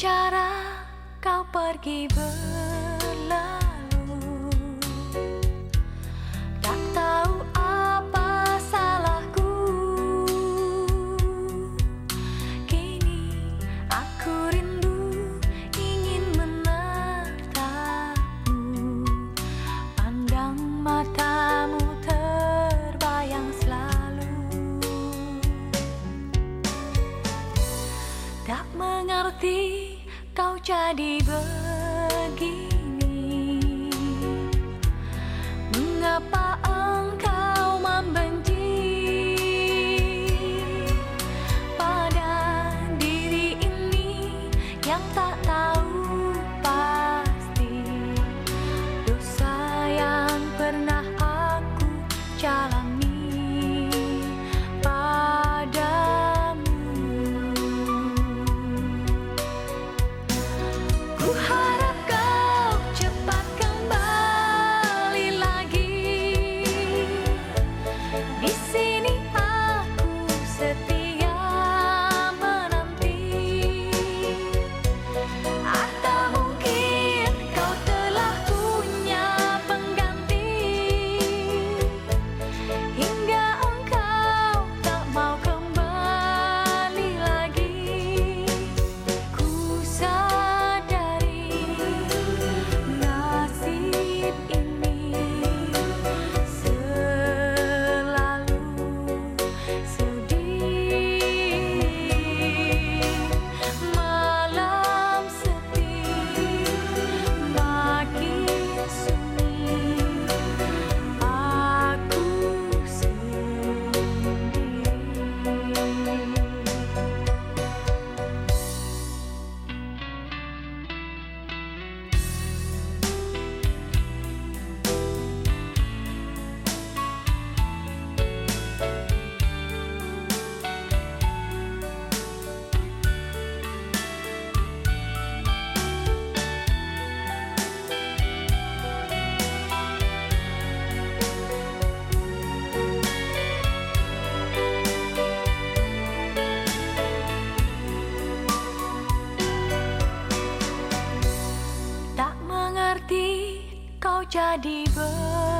cara kau pergi ber Tak mengerti kau jadi begini jadi ber